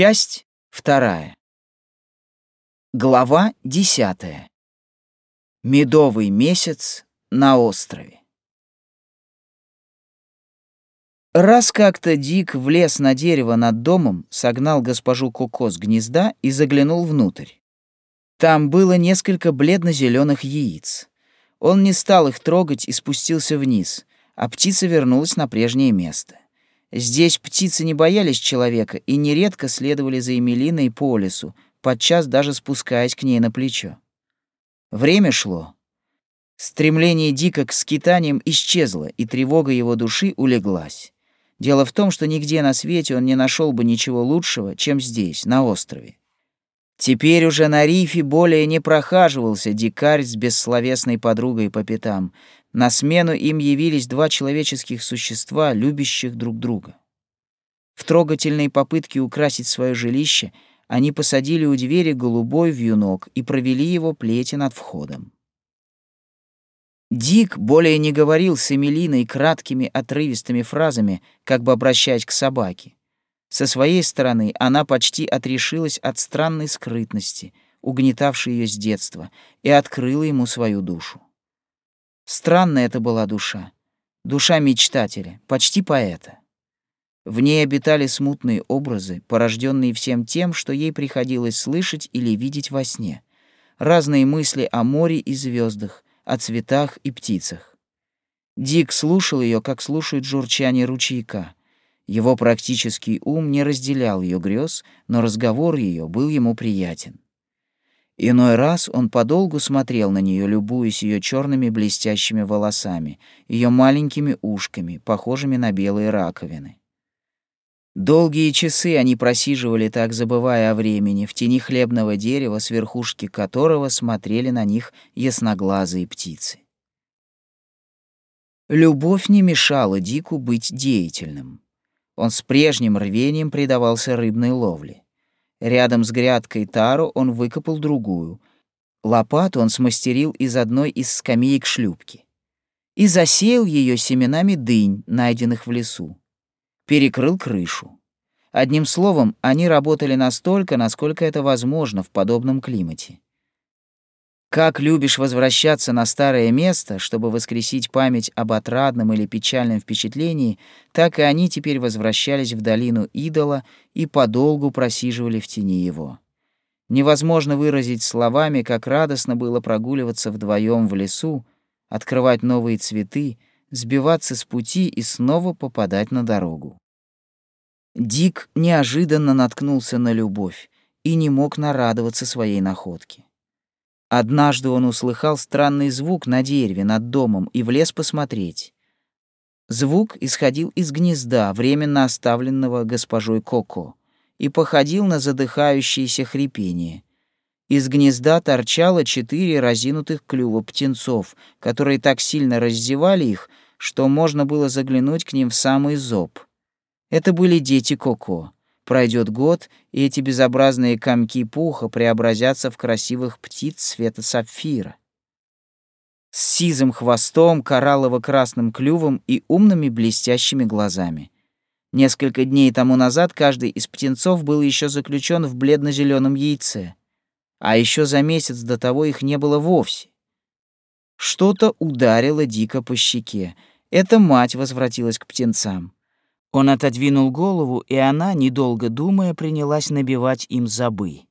Часть вторая. Глава десятая. Медовый месяц на острове. Раз как-то Дик влез на дерево над домом, согнал госпожу Коко с гнезда и заглянул внутрь. Там было несколько бледно-зеленых яиц. Он не стал их трогать и спустился вниз, а птица вернулась на прежнее место. Здесь птицы не боялись человека и нередко следовали за Эмилиной по лесу, подчас даже спускаясь к ней на плечо. Время шло. Стремление Дика к скитаниям исчезло, и тревога его души улеглась. Дело в том, что нигде на свете он не нашел бы ничего лучшего, чем здесь, на острове. Теперь уже на рифе более не прохаживался дикарь с бессловесной подругой по пятам. На смену им явились два человеческих существа, любящих друг друга. В трогательной попытке украсить свое жилище они посадили у двери голубой вьюнок и провели его плети над входом. Дик более не говорил с Эмилиной краткими отрывистыми фразами, как бы обращаясь к собаке. Со своей стороны она почти отрешилась от странной скрытности, угнетавшей ее с детства, и открыла ему свою душу. Странная это была душа, душа мечтателя, почти поэта. В ней обитали смутные образы, порожденные всем тем, что ей приходилось слышать или видеть во сне. Разные мысли о море и звездах, о цветах и птицах. Дик слушал ее, как слушает журчание ручейка. Его практический ум не разделял ее грез, но разговор ее был ему приятен. Иной раз он подолгу смотрел на нее, любуясь ее черными блестящими волосами, ее маленькими ушками, похожими на белые раковины. Долгие часы они просиживали так, забывая о времени, в тени хлебного дерева, с верхушки которого смотрели на них ясноглазые птицы. Любовь не мешала Дику быть деятельным. Он с прежним рвением предавался рыбной ловле. Рядом с грядкой тару он выкопал другую. Лопату он смастерил из одной из скамеек шлюпки. И засеял ее семенами дынь, найденных в лесу перекрыл крышу. Одним словом, они работали настолько, насколько это возможно в подобном климате. Как любишь возвращаться на старое место, чтобы воскресить память об отрадном или печальном впечатлении, так и они теперь возвращались в долину идола и подолгу просиживали в тени его. Невозможно выразить словами, как радостно было прогуливаться вдвоем в лесу, открывать новые цветы, сбиваться с пути и снова попадать на дорогу. Дик неожиданно наткнулся на любовь и не мог нарадоваться своей находке. Однажды он услыхал странный звук на дереве над домом и влез посмотреть. Звук исходил из гнезда, временно оставленного госпожой Коко, и походил на задыхающееся хрипение. Из гнезда торчало четыре разинутых клюва птенцов, которые так сильно раздевали их, что можно было заглянуть к ним в самый зоб. Это были дети Коко. Пройдет год, и эти безобразные комки пуха преобразятся в красивых птиц цвета сапфира. С сизым хвостом, кораллово-красным клювом и умными блестящими глазами. Несколько дней тому назад каждый из птенцов был еще заключен в бледно-зеленом яйце а еще за месяц до того их не было вовсе. Что-то ударило дико по щеке. Эта мать возвратилась к птенцам. Он отодвинул голову, и она, недолго думая, принялась набивать им зобы.